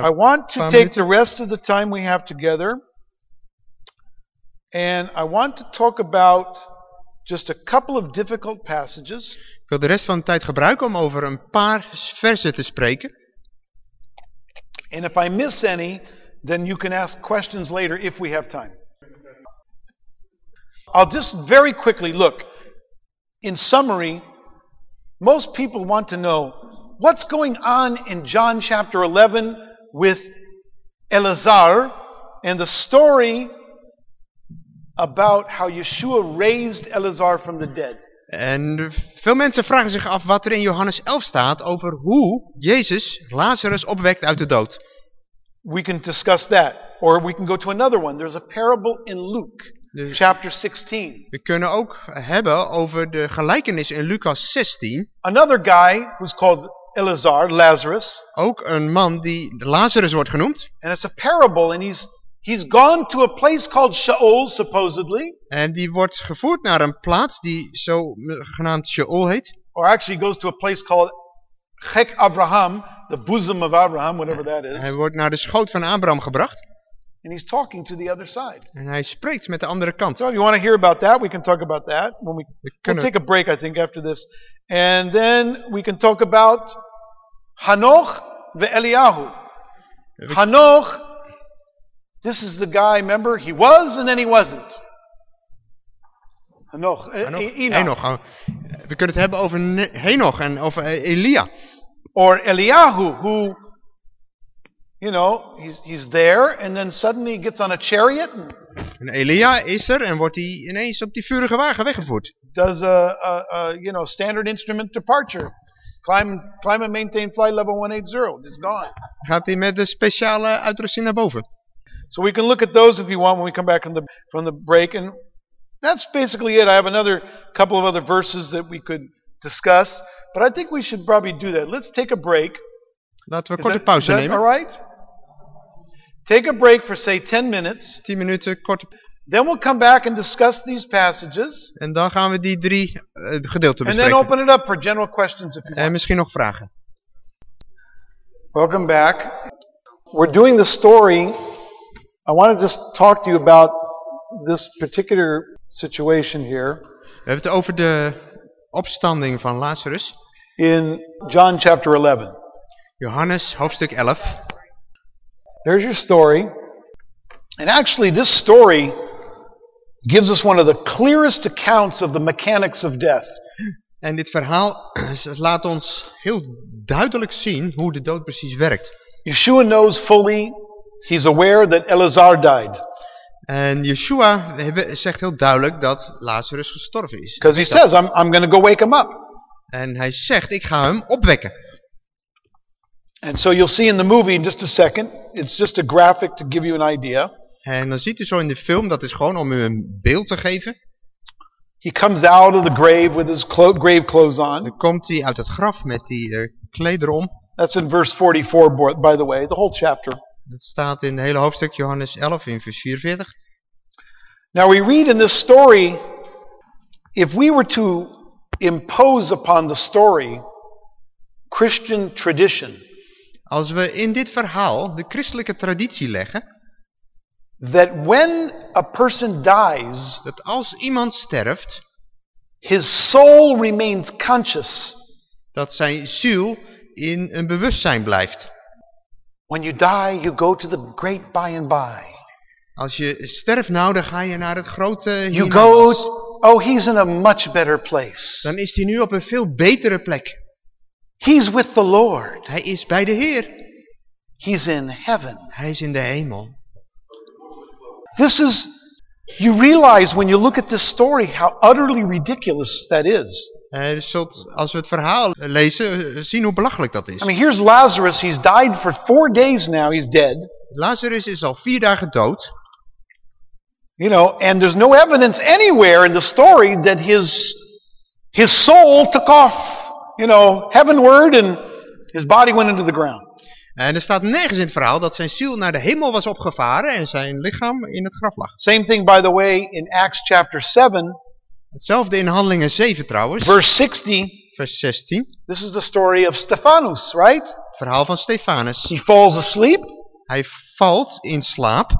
I want to take the rest of the time we have together and I want to talk about just a couple of difficult passages. Ik wil de rest van de tijd gebruiken om over een paar versen te spreken. And if I miss any, then you can ask questions later if we have time. I'll just very quickly look. In summary, most people want to know what's going on in John chapter 11 with Elazar and the story about how Yeshua raised Elazar from the dead. En veel mensen vragen zich af wat er in Johannes 11 staat over hoe Jezus Lazarus opwekt uit de dood. We can discuss that. Or we can go to another one. There's a parable in Luke Dus chapter 16. we kunnen ook hebben over de gelijkenis in Lucas 16. Another guy who's called Elazar, Lazarus, Ook een man die Lazarus wordt genoemd. and it's a parable, and he's he's gone to a place called Sheol, supposedly, En die wordt gevoerd naar een plaats die zo genaamd Sheol heet. or actually goes to a place called Chek Abraham, the bosom of Abraham, whatever that is, Hij wordt naar de schoot van Abraham gebracht. and he's talking to the other side. En hij spreekt met de andere kant. So if you want to hear about that, we can talk about that when we We we'll take a break, I think, after this, and then we can talk about Hanoch ve Eliyahu. we- Hanoch, this is the guy, remember? He was and then he wasn't. Hanoch, eh, eh, Enoch. Henoch. Oh, We kunnen het hebben over Henoch en over eh, Elia. Or Eliyahu, who, you know, he's, he's there and then suddenly he gets on a chariot and En Elia is er en wordt hij ineens op die vurige wagen weggevoerd. does a, a, a you know, standard instrument departure. Climb, climb and maintain flight level 180. It's gone. Gaat hij met de speciale uitrusting naar boven. So we can look at those if you want when we come back from the, from the break. And that's basically it. I have another couple of other verses that we could discuss. But I think we should probably do that. Let's take a break. Laten we Is kort een that- pauze nemen. all right? Take a break for say 10 minutes. 10 minuten, kort. Then we'll come back and discuss these passages. En dan gaan we die drie eh, gedeelten And then open it up for general questions if you want. En misschien nog vragen. Welcome back. We're doing the story. I want to just talk to you about this particular situation here We hebben het over de opstanding van Lazarus. in John chapter 11. Johannes hoofdstuk 11. There's your story. And actually, this story gives us one of the clearest accounts of the mechanics of death. En dit verhaal laat ons heel duidelijk zien hoe de dood precies werkt. Yeshua knows fully, he's aware that Elazar died. En Yeshua zegt heel duidelijk dat Lazarus gestorven is. Because he says, I'm, I'm going to go wake him up. En hij zegt, ik ga hem opwekken. And so you'll see in the movie in just a second, it's just a graphic to give you an idea. En dan ziet u zo in de film, dat is gewoon om u een beeld te geven. He comes out of the grave with his clo- grave clothes on. Dan komt hij uit het graf met die om. That's in verse 44, bo- by the way, the whole chapter. Dat staat in het hele hoofdstuk Johannes 11 in vers 44. Now we read in this story, if we were to impose upon the story Christian tradition, Als we in dit verhaal de christelijke traditie leggen, that when a person dies, dat als iemand sterft, his soul remains conscious. dat zijn ziel in een bewustzijn blijft. When you die, you go to the great by and by. Als je sterft nou, dan ga je naar het grote You go, oh, he's in a much better place. Dan is hij nu op een veel betere plek. He's with the Lord. Hij is bij de Heer. He's in heaven. Hij is in de hemel. This is, you realize when you look at this story how utterly ridiculous that is. Je zult, als we het verhaal lezen, zien hoe belachelijk dat is. I mean, here's Lazarus. He's died for four days now. He's dead. Lazarus is al vier dagen dood. You know, and there's no evidence anywhere in the story that his, his soul took off, you know, heavenward and his body went into the ground. En er staat nergens in het verhaal dat zijn ziel naar de hemel was opgevaren en zijn lichaam in het graf lag. Same thing, by the way, in Acts chapter 7, Hetzelfde in Handelingen 7 trouwens, verse 60. vers 16. This is the story of Stephanus, right? Verhaal van Stefanus. He falls asleep, Hij valt in slaap.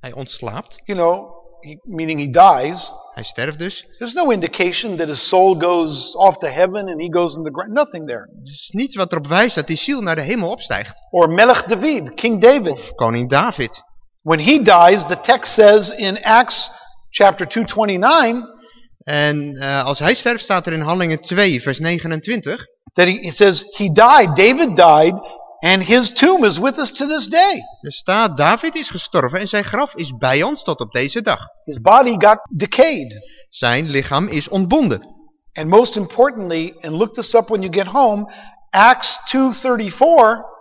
Hij ontslaapt. you know, he, meaning he dies. Hij sterft dus. There's no indication that his soul goes off to heaven and he goes in the ground. Nothing there. Er is niets wat erop wijst dat die ziel naar de hemel opstijgt. Or Melech David, King David. Of koning David. When he dies, the text says in Acts chapter 229 En eh, als hij sterft staat er in Handelingen 2 vers 29. that he, it says he died, David died, and his tomb is with us to this day. Er staat David is gestorven en zijn graf is bij ons tot op deze dag. His body got decayed. Zijn lichaam is ontbonden. And most importantly, and look this up when you get home, Acts 2:34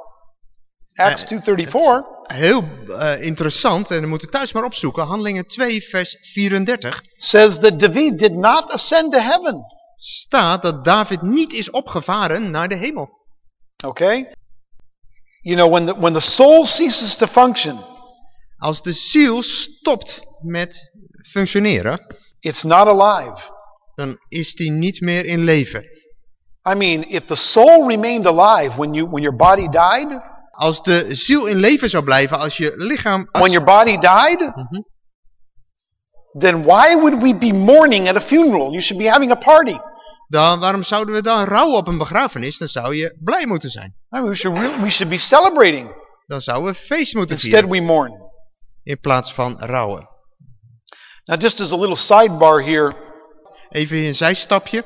Acts Uh, 2:34 Heel eh, interessant en we moeten thuis maar opzoeken. Handelingen 2 vers 34 says that David did not ascend to heaven. staat dat David niet is opgevaren naar de hemel. Okay? You know, when the, when the soul ceases to function, Als de ziel stopt met functioneren, it's not alive. dan is die niet meer in leven. I mean, if the soul remained alive when you when your body died, Als de ziel in leven zou blijven, als je lichaam... when your body died, Mhm. then why would we be mourning at a funeral? You should be having a party. Dan, waarom zouden we dan rouwen op een begrafenis? Dan zou je blij moeten zijn. Mean, we should we should be celebrating. Dan zouden we feest moeten Instead, vieren. we mourn. In plaats van rouwen. Now, just as a little sidebar here, Even een zijstapje.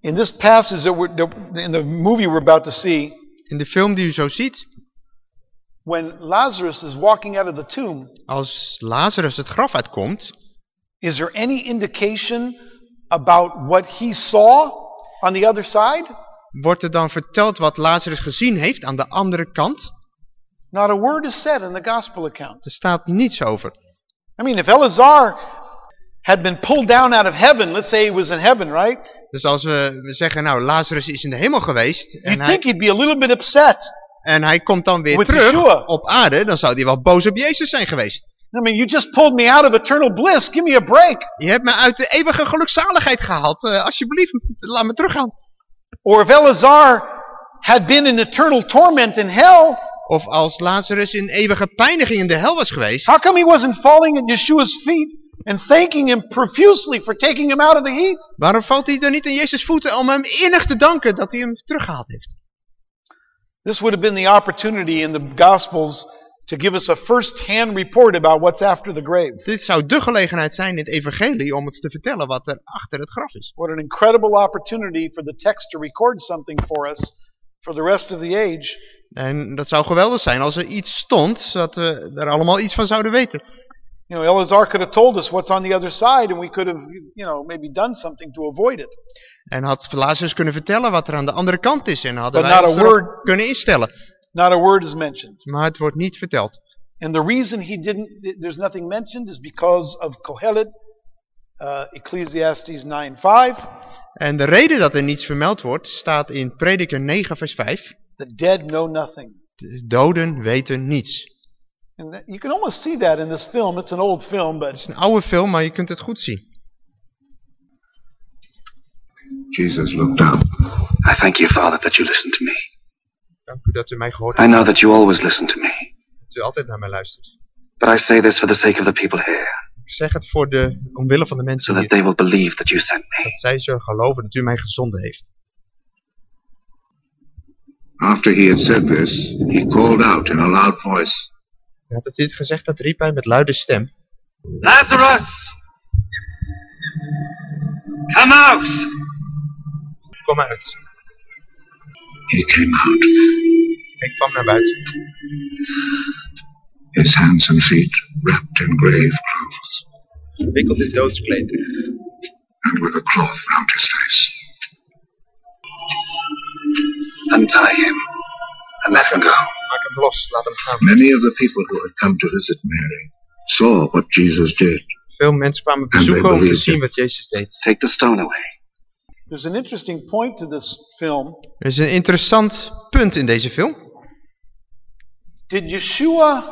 in this passage that we're in the movie we're about to see, In de film die u zo ziet, when Lazarus is walking out of the tomb, als Lazarus het graf uitkomt, is there any indication about what he saw on the other side? wordt er dan verteld wat Lazarus gezien heeft aan de andere kant. Not a word is said in the gospel account. Er staat niets over. I mean, if Eleazar had been pulled down out of heaven, let's say he was in heaven, right? Dus als we zeggen, nou, Lazarus is in de hemel geweest en You'd hij, think he'd be a little bit upset. en hij komt dan weer terug Yeshua. op aarde, dan zou hij wel boos op Jezus zijn geweest. I mean, you just pulled me out of eternal bliss. Give me a break. Je hebt me uit de eeuwige gelukzaligheid gehaald. Eh, alsjeblieft, laat me teruggaan. Or if Eleazar had been in eternal torment in hell, Of als Lazarus in eeuwige pijniging in de hel was geweest. how come he wasn't falling at Yeshua's feet and thanking him profusely for taking him out of the heat? Waarom valt hij dan niet aan Jezus voeten om hem innig te danken dat hij hem teruggehaald heeft? This would have been the opportunity in the Gospels to give us a first-hand report about what's after the grave. Dit zou de gelegenheid zijn in het evangelie om ons te vertellen wat er achter het graf is. What an incredible opportunity for the text to record something for us for the rest of the age. En dat zou geweldig zijn als er iets stond, zodat we er allemaal iets van zouden weten. You know, Eleazar could have told us what's on the other side, and we could have, you know, maybe done something to avoid it. En had Lazarus kunnen vertellen wat er aan de andere kant is. En hadden But wij ons word. kunnen instellen. Not a word is mentioned. Maar het wordt niet verteld. And the reason he didn't, there's nothing mentioned, is because of Kohelet, uh, Ecclesiastes 9 5. En de reden dat er niets vermeld wordt, staat in Prediker 9 vers 5. The dead know nothing. De doden weten niets. And that, you can almost see that in this film. It's an old film, Het but is een oude film, maar je kunt het goed zien. Jesus looked up. I thank you, Father, that you listen to me. Dank u dat u mij gehoord I hebt. know that you always listen to me. Dat u altijd naar mij luistert. But I say this for the sake of the people here, Ik zeg het voor de, omwille van de so mensen that hier. they will believe that you sent me. Dat zij zullen geloven dat u mij gezonden heeft. After he had said this, he called out in a loud voice, Nadat hij dit gezegd had, riep hij met luide stem. Lazarus! Come out! Kom uit. He came out, Ik kwam naar buiten. his hands and feet wrapped in grave clothes, Gewikkeld in doodskleding. and with a cloth round his face. Untie him and let him go. Maak hem los, laat hem gaan. Many of the people who had come to visit Mary saw what Jesus did. Veel mensen kwamen bezoeken om te believed zien it. wat Jezus deed. Take the stone away. There's an interesting point to this film. Er is een interessant punt in deze film. Did Yeshua,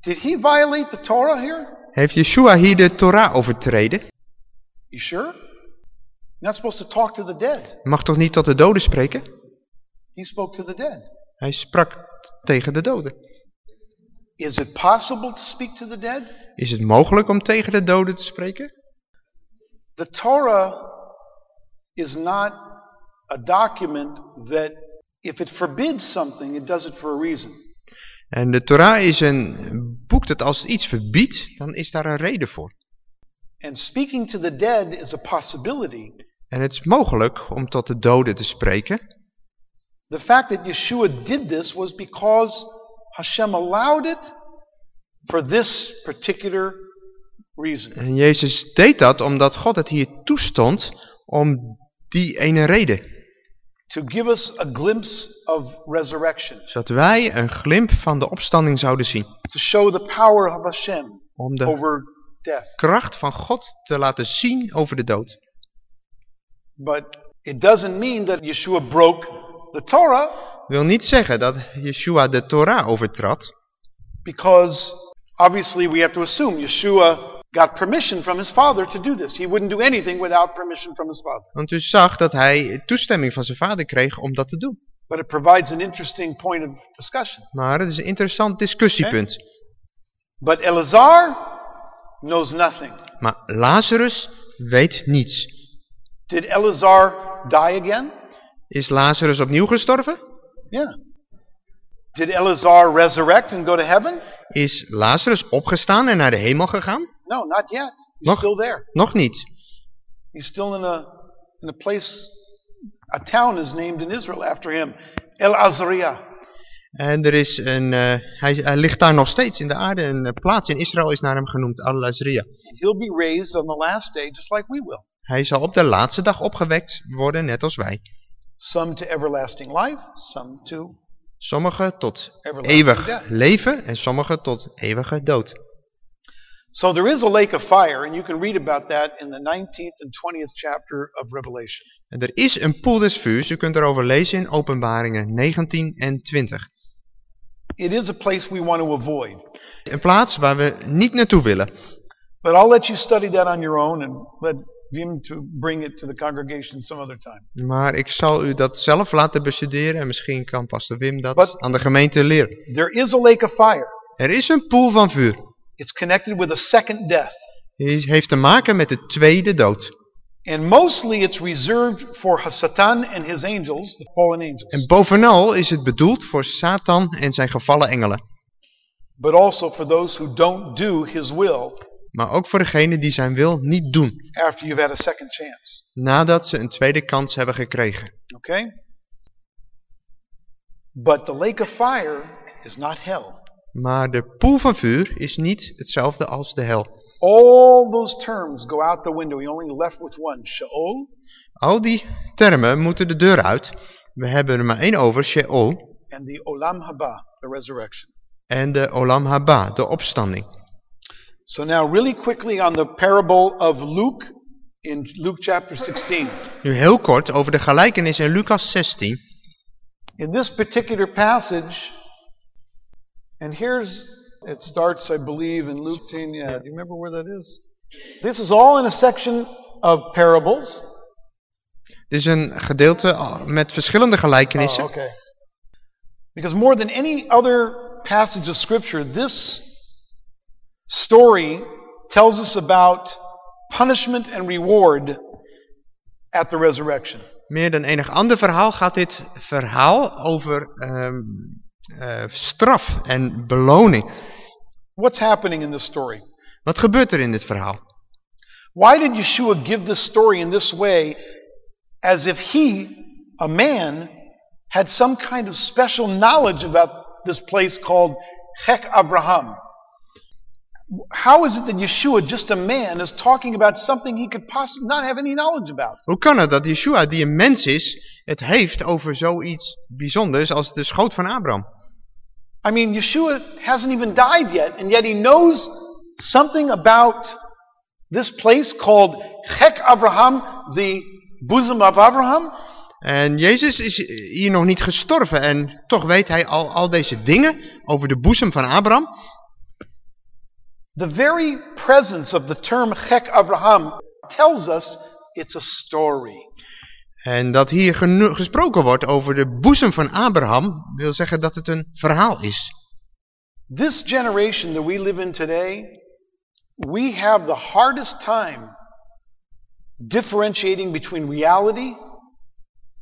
did he violate the Torah here? Heeft Yeshua hier de Torah overtreden? You sure? You're not supposed to talk to the dead. Mag toch niet tot de doden spreken? He spoke to the dead. Hij sprak tegen de doden. Is it possible to speak to the dead? Is het mogelijk om tegen de doden te spreken? The Torah is not a document that if it forbids something, it does it for a reason. En de Torah is een boek dat als het iets verbiedt, dan is daar een reden voor. And speaking to the dead is a possibility. En het is mogelijk om tot de doden te spreken. The fact that Yeshua did this was because Hashem allowed it for this particular reason. En Jezus deed dat omdat God het hier toestond om die ene reden. To give us a glimpse of resurrection. Zodat wij een glimp van de opstanding zouden zien. To show the power of Hashem Om de over death. kracht van God te laten zien over de dood. But it doesn't mean that Yeshua broke the Torah wil niet zeggen dat Yeshua de Torah overtrad. because obviously we have to assume Yeshua got permission from his father to do this. He wouldn't do anything without permission from his father. Want u zag dat hij toestemming van zijn vader kreeg om dat te doen. But it provides an interesting point of discussion. Maar het is een interessant discussiepunt. But Elazar knows nothing. Maar Lazarus weet niets. Did Elazar die again? Is Lazarus opnieuw gestorven? Yeah. Did Elazar resurrect and go to heaven? Is Lazarus opgestaan en naar de hemel gegaan? No, not yet. He's Nog- still there. Nog niet. He's still in a in a place. A town is named in Israel after him, El Azariah. En er is een, eh, hij, hij ligt daar nog steeds in de aarde. Een eh, plaats in Israël is naar hem genoemd, Al-Azriya. He'll be raised on the last day, just like we will. Hij zal op de laatste dag opgewekt worden, net als wij. Some to everlasting life, some to Sommigen tot eeuwig death. leven en sommigen tot eeuwige dood. So there is a lake of fire, and you can read about that in the 19th and 20th chapter of Revelation. En er is een poel des vuurs, u kunt erover lezen in openbaringen 19 en 20. It is a place we want to avoid. Een plaats waar we niet naartoe willen. But I'll let you study that on your own and let Vim to bring it to the congregation some other time. Maar ik zal u dat zelf laten bestuderen en misschien kan pastor Wim dat Wat? aan de gemeente leren. There is a lake of fire. Er is een poel van vuur. It's connected with a second death. Die heeft te maken met de tweede dood. And mostly it's reserved for Satan and his angels, the fallen En angels, bovenal is het bedoeld voor Satan en zijn gevallen engelen. but also for those who don't do his will Maar ook voor degenen die zijn wil niet doen. after you've had a second chance. Nadat ze een tweede kans hebben gekregen. Okay? But the lake of fire is not hell. Maar de poel van vuur is niet hetzelfde als de hel. All those terms go out the window. You're only left with one Sheol Al die termen moeten de deur uit. We hebben er maar één over, Sheol. and the Olam Haba, the resurrection. En de Olam Haba, de opstanding. So now, really quickly on the parable of Luke in Luke chapter 16. Nu heel kort over de gelijkenis in Lucas 16. In this particular passage, and here's, it starts, I believe, in Luke 10. Yeah, do you remember where that is? This is all in a section of parables. Dit is een gedeelte met verschillende gelijkenissen. Oh, okay. Because more than any other passage of Scripture, this story tells us about punishment and reward at the resurrection. Meer dan enig ander verhaal gaat dit verhaal over ehm, eh, straf en beloning. What's happening in this story? Wat gebeurt er in dit verhaal? Why did Yeshua give this story in this way as if he, a man, had some kind of special knowledge about this place called Chek Avraham? How is it that Yeshua, just a man, is talking about something he could possibly not have any knowledge about? Hoe kan het dat Yeshua, die een mens is, het heeft over zoiets bijzonders als de schoot van Abraham? I mean, Yeshua hasn't even died yet, and yet he knows something about this place called Chek Avraham, the bosom of Abraham. En Jezus is hier nog niet gestorven en toch weet hij al, al deze dingen over de boezem van Abraham. The very presence of the term Chek Avraham tells us it's a story. En dat hier gesproken wordt over de boezem van Abraham, wil zeggen dat het een verhaal is. This generation that we live in today, we have the hardest time differentiating between reality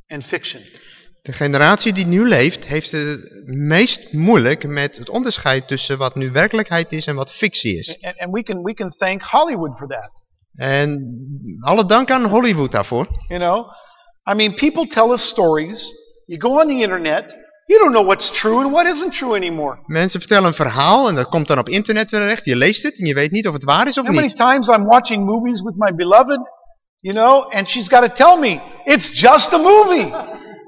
and fiction. De generatie die nu leeft, heeft het meest moeilijk met het onderscheid tussen wat nu werkelijkheid is en wat fictie is. And, and we, can, we can thank Hollywood for that. En alle dank aan Hollywood daarvoor. You know, I mean, people tell us stories. You go on the internet, you don't know what's true and what isn't true anymore. Mensen vertellen een verhaal en dat komt dan op internet terecht. Je leest het en je weet niet of het waar is of How many niet. times I'm watching movies with my beloved, you know, and she's got to tell me it's just a movie.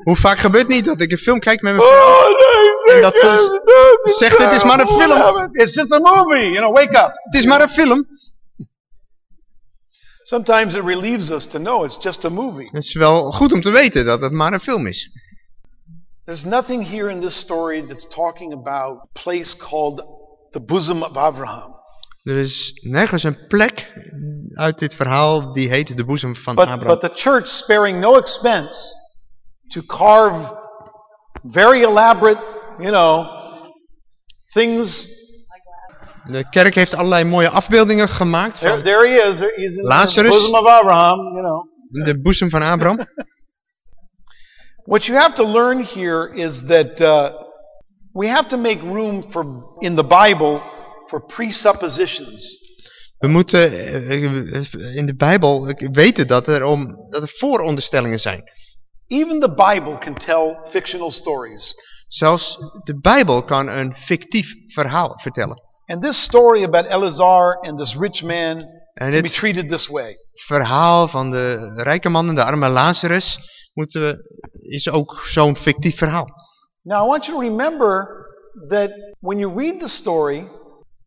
Hoe vaak gebeurt niet dat ik een film kijk met mijn vrouw Oh, En dat ze zegt, het is maar een film. It's just a movie, you know, wake up. Het is maar een film. Sometimes it relieves us to know it's just a movie. Het is wel goed om te weten dat het maar een film is. There's nothing here in this story that's talking about a place called the bosom of Abraham. Er is nergens een plek uit dit verhaal die heet de boezem van But, Abraham. but the church sparing no expense to carve very elaborate, you know, things. De kerk heeft allerlei mooie afbeeldingen gemaakt There, van there he is. There- He's in the Lazarus. bosom of Abraham, you know. de boezem van Abraham. What you have to learn here is that uh, we have to make room for in the Bible for presuppositions. We moeten eh, in de Bijbel weten dat er, om, dat er vooronderstellingen zijn. Even the Bible can tell fictional stories. Zelfs de Bijbel kan een fictief verhaal vertellen. And this story about Eleazar and this rich man En can be treated this way. verhaal van de rijke man en de arme Lazarus moeten we, is ook zo'n fictief verhaal. Now, I want you to remember that when you read the story,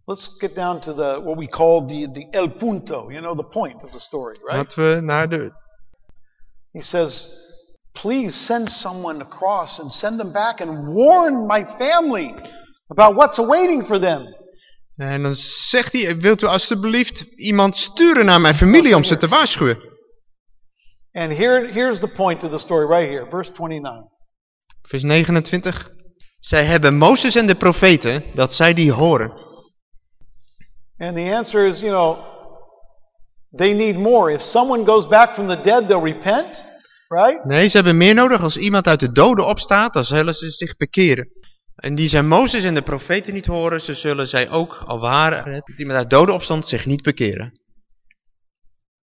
let's get down to the what we call the, the el punto, you know, the point of the story, right? Laten we naar de... He says, Please send someone across and send them back and warn my family about what's awaiting for them. En dan zegt hij, wilt u alstublieft iemand sturen naar mijn familie om ze te waarschuwen? And here, here's the point of the story right here, verse 29. Vers 29. Zij hebben Mozes en de profeten, dat zij die horen. And the answer is, you know, they need more. If someone goes back from the dead, they'll repent, right? Nee, ze hebben meer nodig. Als iemand uit de doden opstaat, dan zullen ze zich bekeren. En die zijn Mozes en de profeten niet horen, zo zullen zij ook, al waren het, dat iemand uit de doden opstond, zich niet bekeren.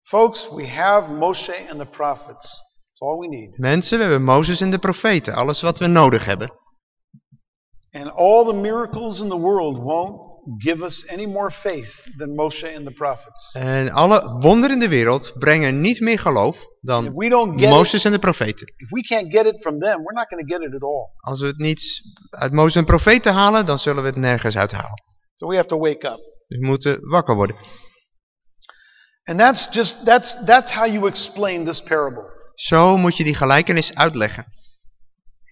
Folks, we have Moshe and the prophets. That's all we need. Mensen, we hebben Mozes en de profeten, alles wat we nodig hebben. And all the miracles in the world won't give us any more faith than Moshe and the prophets. En alle wonderen in de wereld brengen niet meer geloof dan Mozes en de profeten. Als we het niet uit Mozes en profeten halen, dan zullen we het nergens uithalen. So we have to wake up. Dus we moeten wakker worden. And that's just that's that's how you explain this parable. Zo moet je die gelijkenis uitleggen.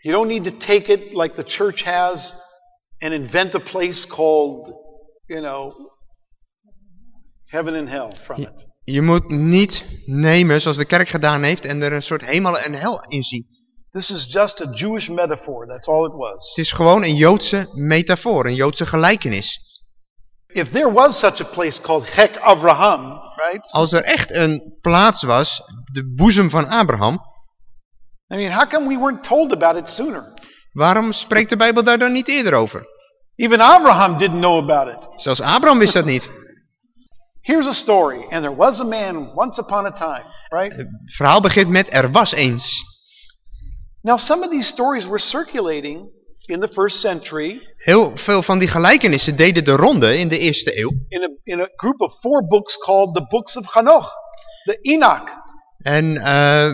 You don't need to take it like the church has and invent a place called, you know, heaven and hell from it. Je moet niet nemen zoals de kerk gedaan heeft en er een soort hemel en hel in zien. This is just a Jewish metaphor. That's all it was. Het is gewoon een Joodse metafoor, een Joodse gelijkenis. If there was such a place called Hek Avraham, right? Als er echt een plaats was, de boezem van Abraham, I mean, how come we weren't told about it sooner? waarom spreekt de Bijbel daar dan niet eerder over? Even Abraham didn't know about it. Zelfs Abraham wist dat niet. Here's a story, and there was a man once upon a time, right? Het verhaal begint met er was eens. Now, some of these stories were circulating in the first century Heel veel van die gelijkenissen deden de ronde in de eerste eeuw. in a, in a group of four books called the Books of Hanoch, the Enoch. En eh,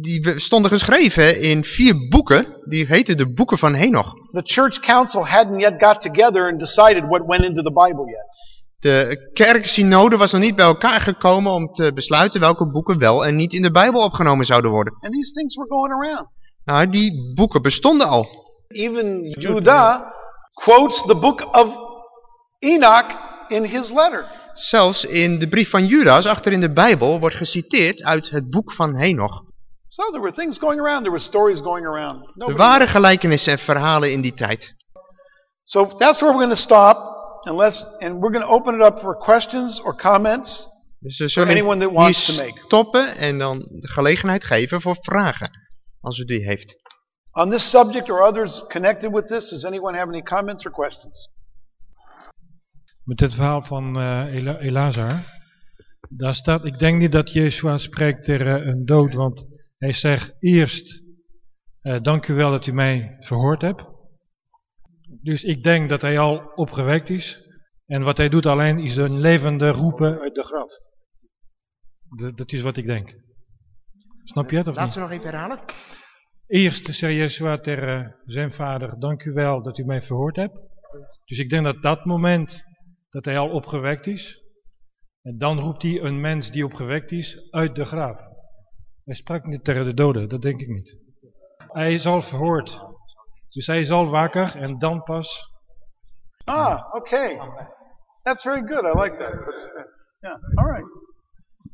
die stonden geschreven in vier boeken, die heten de boeken van Henoch. The church council hadn't yet got together and decided what went into the Bible yet. De kerksynode was nog niet bij elkaar gekomen om te besluiten welke boeken wel en niet in de Bijbel opgenomen zouden worden. And these things were going around. Nou, die boeken bestonden al. Even Judah quotes the book of Enoch in his letter. Zelfs in de brief van Judas, achter in de Bijbel, wordt geciteerd uit het boek van Henoch. So there were things going around. There were stories going around. Er waren gelijkenissen en verhalen in die tijd. So that's where we're going to stop, and let's and we're going to open it up for questions or comments. Dus we anyone zullen that hier wants to make. stoppen en dan de gelegenheid geven voor vragen. Als u die heeft. On this subject or others connected with this, does anyone have any comments or questions? Met het verhaal van eh Ela- Elazar. Daar staat, ik denk niet dat Yeshua spreekt tegen een dood, want hij zegt eerst, eh, dank u wel dat u mij verhoord hebt. Dus ik denk dat hij al opgewekt is. En wat hij doet alleen is een levende roepen uit de graf. De- dat is wat ik denk. Snap je het of Laat niet? ze nog even herhalen. Eerst zei Yeshua tegen zijn vader, dank u wel dat u mij verhoord hebt. Dus ik denk dat dat moment dat hij al opgewekt is. En dan roept hij een mens die opgewekt is uit de graaf. Hij sprak niet tegen de doden, dat denk ik niet. Hij is al verhoord. Dus hij is al wakker en dan pas. Ah, okay. That's very good. I like that. That's, uh, yeah, all right.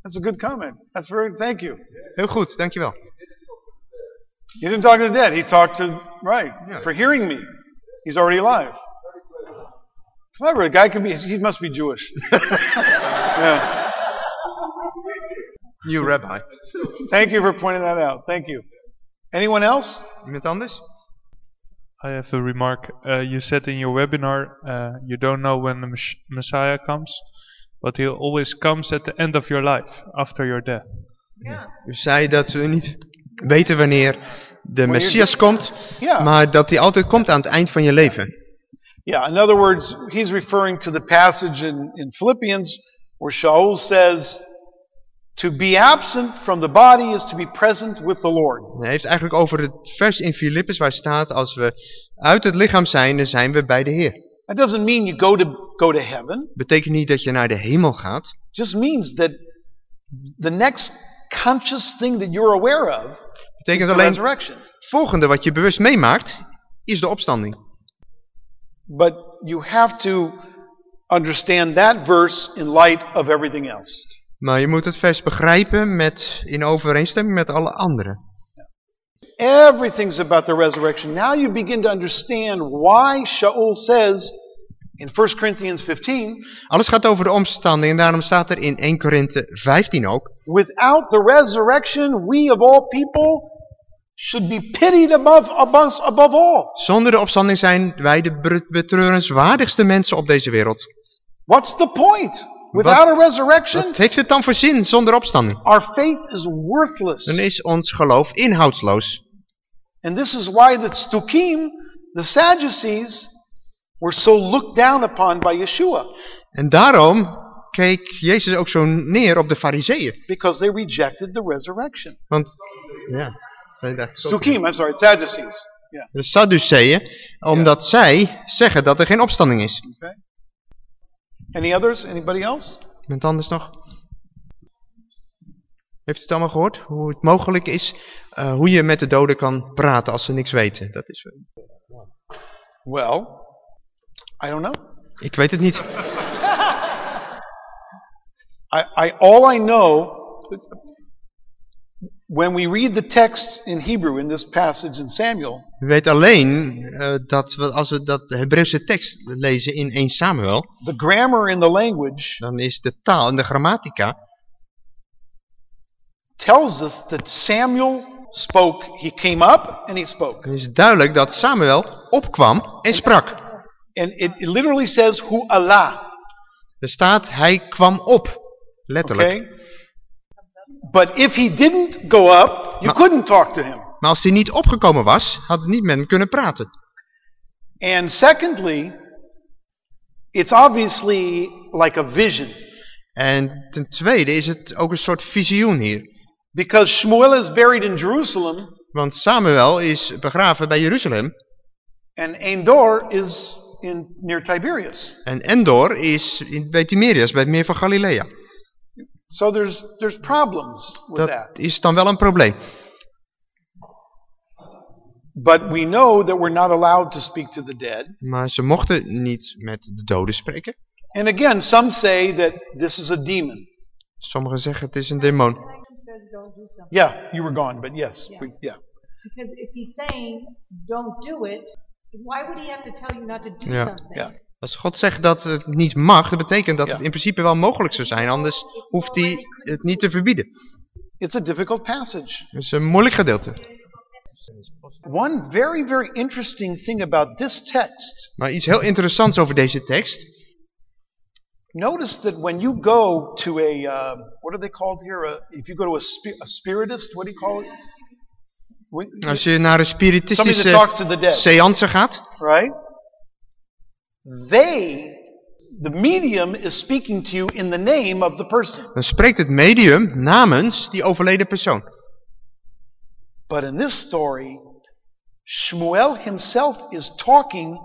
That's a good comment. That's very, thank you. Heel goed, dankjewel. He didn't talk to the dead. He talked to, right, Yeah. for hearing me. He's already alive. Clever. The guy can be, he must be Jewish. yeah. New rabbi. Thank you for pointing that out. Thank you. Anyone else? Iemand anders? I have a remark. Uh, you said in your webinar uh, you don't know when the Mes- Messiah comes, but he always comes at the end of your life, after your death. U zei dat we niet weten wanneer de Messias komt, Yeah. maar dat hij altijd komt aan het eind van je leven. Yeah, in other words, he's referring to the passage in, in Philippians where Shaul says, To be absent from the body is to be present with the Lord. Hij heeft eigenlijk over het vers in Filippus waar staat, als we uit het lichaam zijn, dan zijn we bij de Heer. That doesn't mean you go to, go to heaven. Betekent niet dat je naar de hemel gaat. Just means that the next conscious thing that you're aware of Betekent alleen, resurrection. het volgende wat je bewust meemaakt, is de opstanding. But you have to understand that verse in light of everything else. Maar je moet het vers begrijpen met, in overeenstemming met alle anderen. Everything's about the resurrection. Now you begin to understand why Shaul says in 1 Corinthians 15, Alles gaat over de opstanding en daarom staat er in 1 Korinthe 15 ook. without the resurrection, we of all people should be pitied above, above, above all. Zonder de opstanding zijn wij de betreurenswaardigste mensen op deze wereld. What's the point? Without a resurrection, Wat heeft het dan voor zin zonder opstanding? our faith is worthless. Dan is ons geloof inhoudsloos. And this is why the Stukim, the Sadducees, were so looked down upon by Yeshua. En daarom keek Jezus ook zo neer op de fariseeën. Because they rejected the resurrection. Want, ja, zijn dat Stukim, I'm sorry, Sadducees. Yeah. de Sadduceeën, omdat zij zeggen dat er geen opstanding is. Okay. Any others? Anybody else? Iemand anders nog? Heeft u het allemaal gehoord? Hoe het mogelijk is, eh, hoe je met de doden kan praten als ze niks weten. Dat is, Well, I don't know. ik weet het niet. I, I all I know when we read the text in Hebrew in this passage in Samuel, U weet alleen eh, dat we, als we dat de Hebreeuwse tekst lezen in 1 Samuel, the grammar in the language dan is de taal en de grammatica tells us that Samuel spoke. He came up and he spoke. dan is het duidelijk dat Samuel opkwam en sprak. And it, it literally says, Hu Allah. Er staat, hij kwam op. Letterlijk. Okay? But if he didn't go up, you Maar- couldn't talk to him. Maar als hij niet opgekomen was, had hij niet met hem kunnen praten. And secondly, it's obviously like a vision. En ten tweede is het ook een soort visioen hier. Because Shmuel is buried in Jerusalem Want Samuel is begraven bij Jeruzalem. and Endor is in near Tiberias. En Endor is in, bij Tiberias, bij het meer van Galilea. So there's there's problems with Dat that. is dan wel een probleem. But we know that we're not allowed to speak to the dead. Maar ze mochten niet met de doden spreken. And again, some say that this is a demon. Sommigen zeggen het is een demon. Yeah, you were gone, but yes. Yeah. we- yeah. Because if he's saying don't do it, why would he have to tell you not to do Ja. something? Ja. Als God zegt dat het niet mag, dat betekent dat Ja. het in principe wel mogelijk zou zijn. Anders hoeft hij het niet te verbieden. It's a difficult passage. Dat is een moeilijk gedeelte. One very, very interesting thing about this text Maar iets heel interessants over deze tekst. notice that when you go to a, uh, what are they called here? A, if you go to a, spi- a spiritist, what do you call it? When- Als je naar een spiritistische seance gaat, right? They, the medium is speaking to you in the name of the person. dan spreekt het medium namens die overleden persoon. But in this story, Shmuel himself is talking.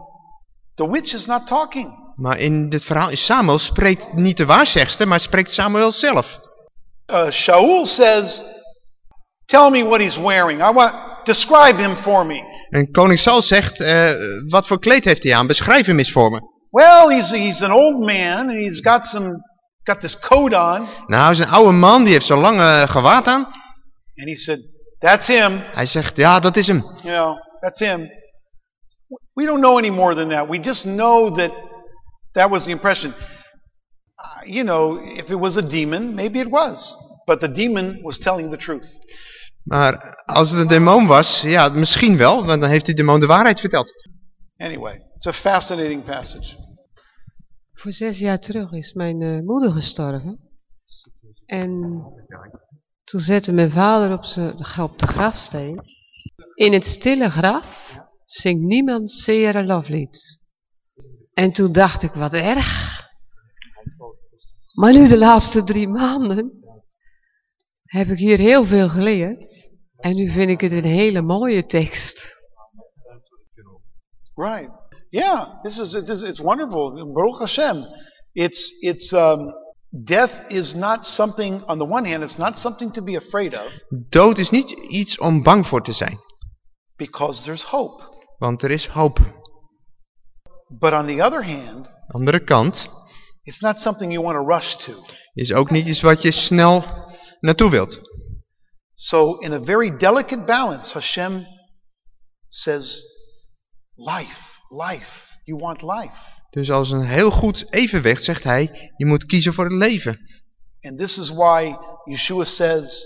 The witch is not talking. Maar in dit verhaal is Samuel spreekt niet de waarzegster, maar spreekt Samuel zelf. Uh, Shaul says, "Tell me what he's wearing. I want describe him for me." En koning Saul zegt, eh, wat voor kleed heeft hij aan? Beschrijf hem eens voor me. Well, he's he's an old man and he's got some got this coat on, Nou, hij is een oude man, die heeft zo'n lange gewaad aan. and he said, "That's him. Hij zegt, ja, dat is hem. You know, that's him." We don't know any more than that. We just know that that was the impression. Uh, you know, if it was a demon, maybe it was, but the demon was telling the truth. Maar als het een demon was, ja, misschien wel, want dan heeft die demon de waarheid verteld. Anyway, it's a fascinating passage. Voor zes jaar terug is mijn eh, moeder gestorven. En toen zette mijn vader op, op de grafsteen. In het stille graf zingt niemand zeer loflied. En toen dacht ik, wat erg. Maar nu de laatste drie maanden heb ik hier heel veel geleerd. En nu vind ik het een hele mooie tekst. Right. Yeah, this is, it is it's wonderful. Baruch Hashem. It's it's um, death is not something. On the one hand, it's not something to be afraid of Dood is niet iets om bang voor te zijn, because there's hope. want er is hoop. But on the other hand, Andere kant it's not something you want to rush to. is ook niet iets wat je snel naartoe wilt. So, in a very delicate balance, Hashem says, "Life, life. You want life." Dus als een heel goed evenwicht zegt hij, je moet kiezen voor het leven. And this is why Yeshua says,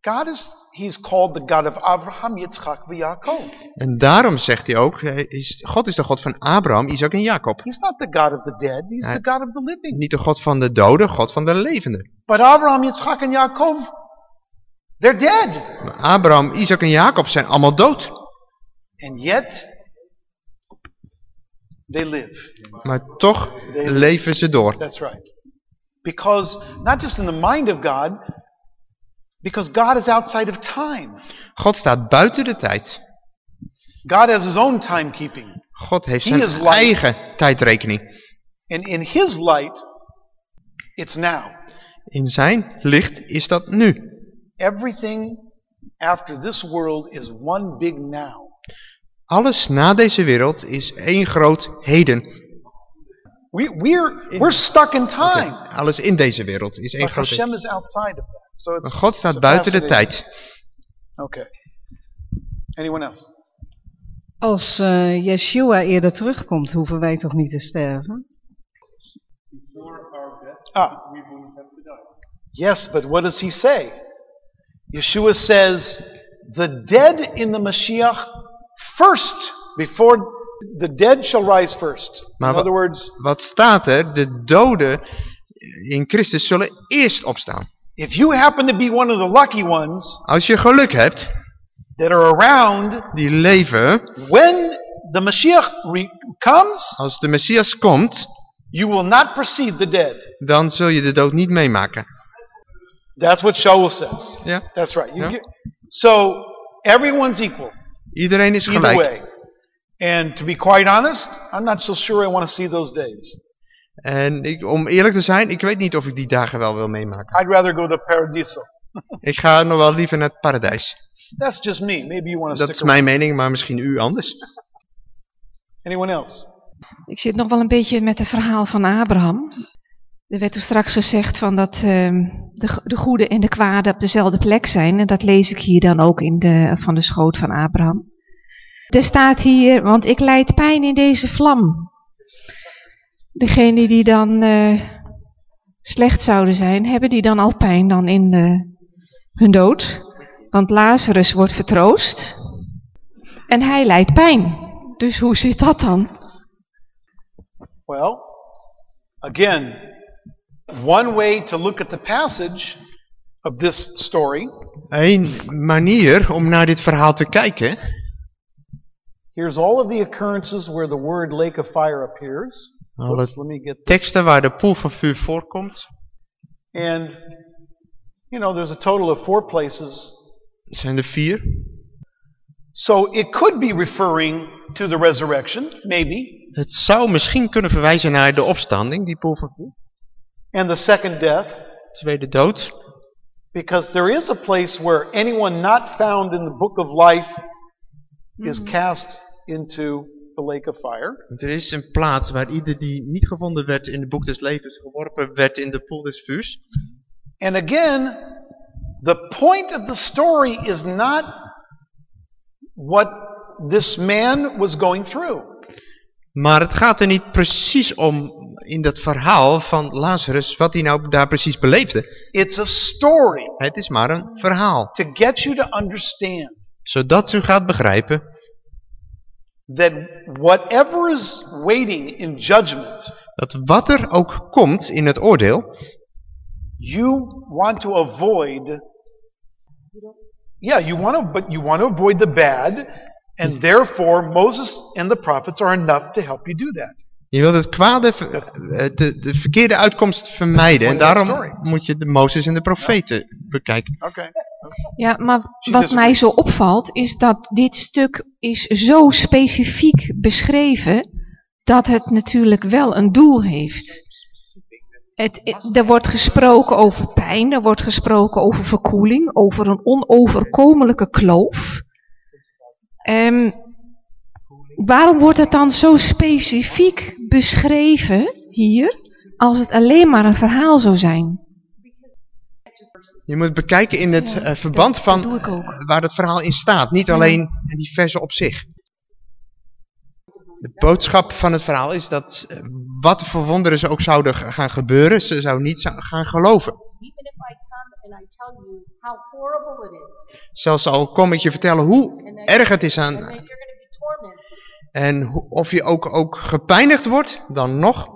God is, he's called the God of Abraham, Yitzchak, and Yaakov. En daarom zegt hij ook, is, God is de God van Abraham, Isaac en Jacob. He's not the God of the dead, he's Hij- the God of the living. Niet de God van de doden, God van de levenden. But Abraham, Yitzchak, and Yaakov, they're dead. Maar Abraham, Isaac en Jacob zijn allemaal dood. And yet, they live. Maar toch leven ze door. That's right. Because, not just in the mind of God, because God is outside of time. God staat buiten de tijd. God has his own timekeeping. God heeft zijn light. eigen tijdrekening. And in his light, it's now. In zijn licht is dat nu. Everything after this world is one big now. Alles na deze wereld is één groot heden. We, we're, we're stuck in time. Alles in deze wereld is één groot heden. Hashem is outside of that. So it's, God it's staat buiten de tijd. Okay. Anyone else? Als eh, Yeshua eerder terugkomt, hoeven wij toch niet te sterven? Ah. Yes, but what does he say? Yeshua says, the dead in the Mashiach first, before the dead shall rise first. Maar in other words, Wat staat er? De doden in Christus zullen eerst opstaan. If you happen to be one of the lucky ones Als je geluk hebt, that are around die leven, when the Mashiach re- comes, als de Messias komt, you will not precede the dead. dan zul je de dood niet meemaken. That's what Shaul says. Yeah. That's right. You Yeah. get- so everyone's equal, Iedereen is either gelijk. way. And to be quite honest, I'm not so sure I want to see those days. En ik, om eerlijk te zijn, ik weet niet of ik die dagen wel wil meemaken. I'd rather go to Paradiso. Ik ga nog wel liever naar het paradijs. That's just me. Maybe you want to Dat is mijn mening, maar misschien u anders. Anyone else? Ik zit nog wel een beetje met het verhaal van Abraham. Er werd toen straks gezegd van dat ehm, de, de goede en de kwade op dezelfde plek zijn. En dat lees ik hier dan ook in de, van de schoot van Abraham. Er staat hier, want ik leid pijn in deze vlam. Degene die dan eh, slecht zouden zijn, hebben die dan al pijn dan in hun dood? Want Lazarus wordt vertroost en hij lijdt pijn. Dus hoe zit dat dan? Well, again, one way to look at the passage of this story, Een manier om naar dit verhaal te kijken. here's all of the occurrences where the word lake of fire appears. Alle Oops, let me get this. teksten waar de poel van vuur voorkomt. And, you know, there's a total of four places. Zijn er vier. So it could be referring to the resurrection, maybe, Het zou misschien kunnen verwijzen naar de opstanding, die poel van vuur. and the second death, Tweede dood. because there is a place where anyone not found in the book of life is cast into the lake of fire. Want er is een plaats waar ieder die niet gevonden werd in het boek des levens geworpen werd in de poel des vuurs. And again, the point of the story is not what this man was going through. Maar het gaat er niet precies om in dat verhaal van Lazarus wat hij nou daar precies beleefde. It's a story Het is maar een verhaal. to get you to understand Zodat u gaat begrijpen that whatever is waiting in judgment, dat wat er ook komt in het oordeel, you want to avoid yeah you want to but you want to avoid the bad and therefore moses and the prophets are enough to help you do that. Je wilt het kwade, eh, de, de verkeerde uitkomst vermijden. En daarom moet je de Mozes en de profeten bekijken. okay Ja, maar She wat mij zo opvalt is dat dit stuk is zo specifiek beschreven dat het natuurlijk wel een doel heeft. Het, het- er wordt gesproken over pijn, er wordt gesproken over verkoeling, over een onoverkomelijke kloof. Ehm, waarom wordt het dan zo specifiek beschreven hier, als het alleen maar een verhaal zou zijn? Je moet bekijken in het Ja, eh, verband dat- van dat eh, waar het verhaal in staat. Niet Ja. alleen die versen op zich. De boodschap van het verhaal is dat eh, wat voor wonderen ze ook zouden gaan gebeuren, ze zou niet zou- gaan geloven. Zelfs al kom ik je vertellen hoe erg het is aan en of je ook, ook gepijnigd wordt, dan nog,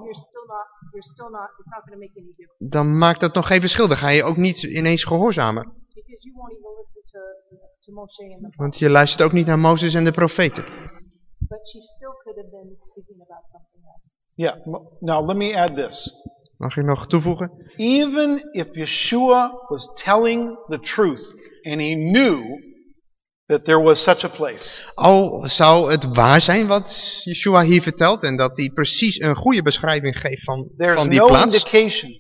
you're still not, you're still not, it's not going to make any difference dan maakt dat nog geen verschil. Dan ga je ook niet ineens gehoorzamen. because you won't even listen to, to Moshe and the Want je luistert ook niet naar Mozes en de profeten. But she still could have been speaking about something else. yeah m- now let me add this Mag ik nog toevoegen? even if yeshua was telling the truth and he knew that there was such a place Al zou het waar zijn wat Yeshua hier vertelt en dat hij precies een goede beschrijving geeft van, there's van die no plaats, indication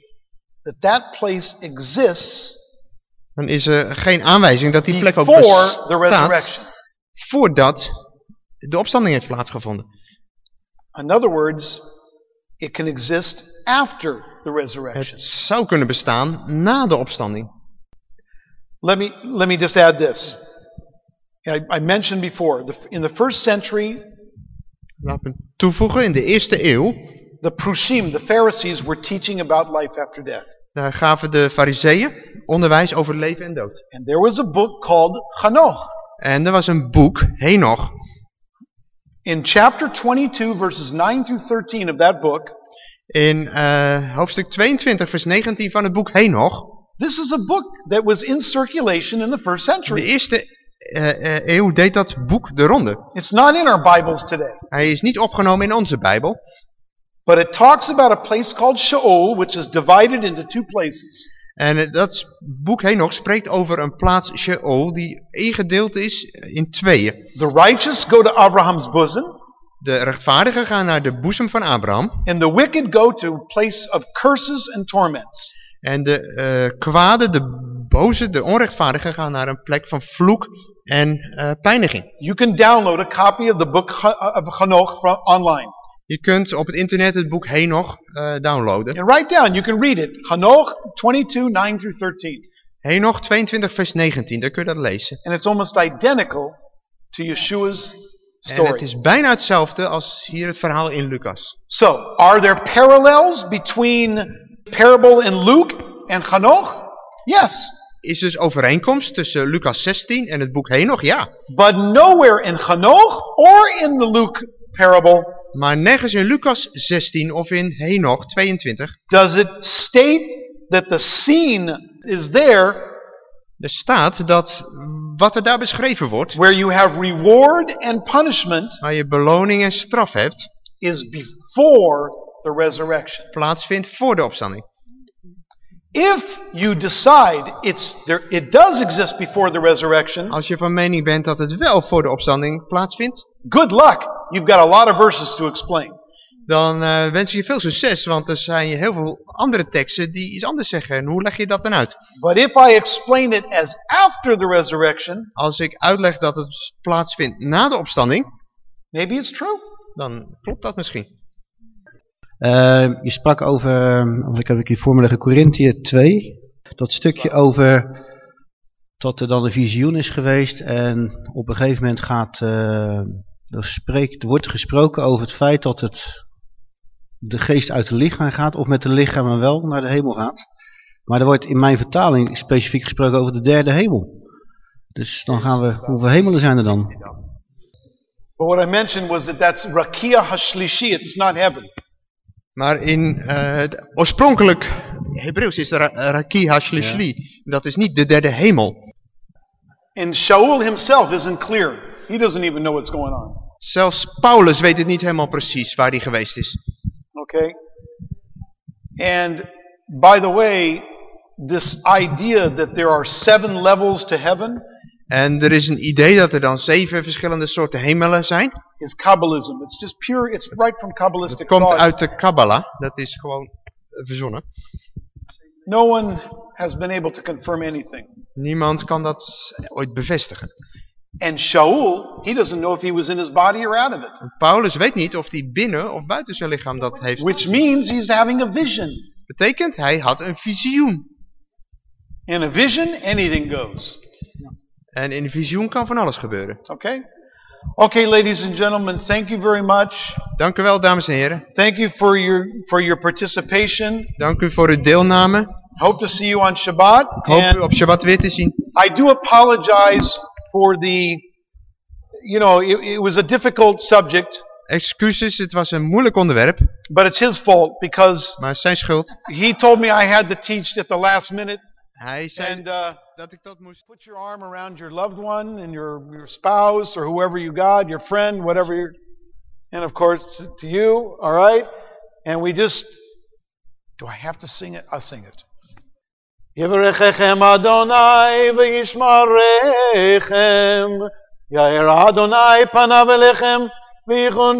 that that place exists dan is er geen aanwijzing dat die plek ook bestaat resurrection voordat de opstanding heeft plaatsgevonden. in other words it can exist after the Het resurrection zou kunnen bestaan na de opstanding. Let me, let me just add this. I, I mentioned before, the, in the first century, Laat me toevoegen, in de eerste eeuw, the Prushim, the Pharisees, were teaching about life after death. daar gaven de fariseeën onderwijs over leven en dood. And there was a book called Hanoch. En er was een boek, Henoch, In chapter 22, verses 9 through 13 of that book, in eh, hoofdstuk 22 vers 19 van het boek Henoch. this is a book that was in circulation in the first De century. eerste eh, eh, eeuw deed dat boek de ronde. It's not in our Bibles today, Hij is niet opgenomen in onze Bijbel. but it talks about a place called Sheol, which is divided into two places. En eh, dat boek Henoch spreekt over een plaats Sheol die ingedeeld is in tweeën. The righteous go to Abraham's bosom, De rechtvaardigen gaan naar de boezem van Abraham. and the wicked go to a place of curses and torments. En de eh kwade, de boze, de onrechtvaardigen gaan naar een plek van vloek en eh, pijniging. You can download a copy of the book of Hanoch from online. Je kunt op het internet het boek Henoch eh, downloaden. And write down, you can read it. Hanoch 22, 9 through 13. Henoch 22 vers 19, daar kun je dat lezen. And it's almost identical to Yeshua's En story. het is bijna hetzelfde als hier het verhaal in Lucas. So, are there parallels between parable in Luke and Hanoch? Yes. Is dus overeenkomst tussen Lucas 16 en het boek Henoch? Ja. But nowhere in Hanoch or in the Luke parable Maar nergens in Lucas 16 of in Henoch 22 does it state that the scene is there er staat dat wat er daar beschreven wordt, where you have reward and punishment waar je beloning en straf hebt, is before the resurrection. plaatsvindt voor de opstanding. If you decide it's there it does exist before the resurrection, Als je van mening bent dat het wel voor de opstanding plaatsvindt, good luck. You've got a lot of verses to explain. dan eh, wens ik je veel succes, want er zijn heel veel andere teksten die iets anders zeggen. En hoe leg je dat dan uit? But if I explain it as after the resurrection, Als ik uitleg dat het plaatsvindt na de opstanding, maybe it's true. dan klopt dat misschien. Eh, je sprak over, als ik heb hier voor me liggen, Corinthië 2. Dat stukje over dat er dan een visioen is geweest en op een gegeven moment gaat, eh, er, spreekt, wordt gesproken over het feit dat het de geest uit het lichaam gaat of met de lichaam wel naar de hemel gaat. Maar er wordt in mijn vertaling specifiek gesproken over de derde hemel. Dus dan gaan we, hoeveel hemelen zijn er dan? But what I mentioned was that that's Rakia Hashlishi, it's not heaven. Maar in eh, het oorspronkelijk Hebreeuws is ra- Raki Hashlishli. Dat is niet de derde hemel. And Shaul himself isn't clear. He doesn't even know what's going on. Zelfs Paulus weet het niet helemaal precies waar hij geweest is. Okay? And by the way, this idea that there are seven levels to heaven En er is een idee dat er dan zeven verschillende soorten hemelen zijn. is Kabbalism. It's just pure, it's right from Het Kabbalistic komt uit de Kabbalah. Dat is gewoon eh, verzonnen. No one has been able to confirm anything. Niemand kan dat ooit bevestigen. And Shaul, he doesn't know if he was in his body or out of it. Paulus weet niet of hij binnen of buiten zijn lichaam dat heeft. Which means he's having a vision. Betekent, hij had een visioen. In a vision, anything goes. En in visioen kan van alles gebeuren. Okay? Okay, ladies and gentlemen, thank you very much. Dank u wel, dames en heren. Thank you for your for your participation. Dank u voor uw deelname. Hope to see you on Shabbat. Ik hoop u And op Shabbat weer te zien. I do apologize for the, you know, it, it was a difficult subject, Excuses, het was een moeilijk onderwerp. but it's his fault because Maar zijn schuld. he told me I had to teach at the last minute. Hij zei And uh, dat ik dat moest. put your arm around your loved one and your, your spouse or whoever you got, your friend, whatever you're, and of course to, to you, all right? And we just, do I have to sing it? I'll sing it. יברככם אדוני וישמרכם, יאר אדוני פניו אליכם ויחונכם,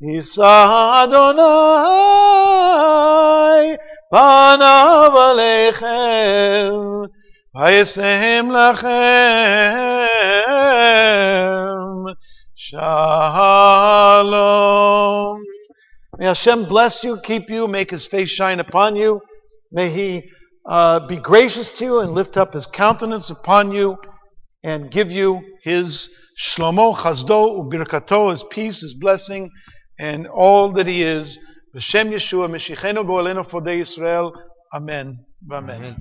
יישא אדוני פניו אליכם, וישם לכם shalom. May Hashem bless you, keep you, make his face shine upon you. May he uh, be gracious to you and lift up his countenance upon you and give you his shlomo, chazdo, ubirkato, his peace, his blessing, and all that he is. בשם ישוע, משיחנו גואלנו פודי ישראל, אמן ואמן.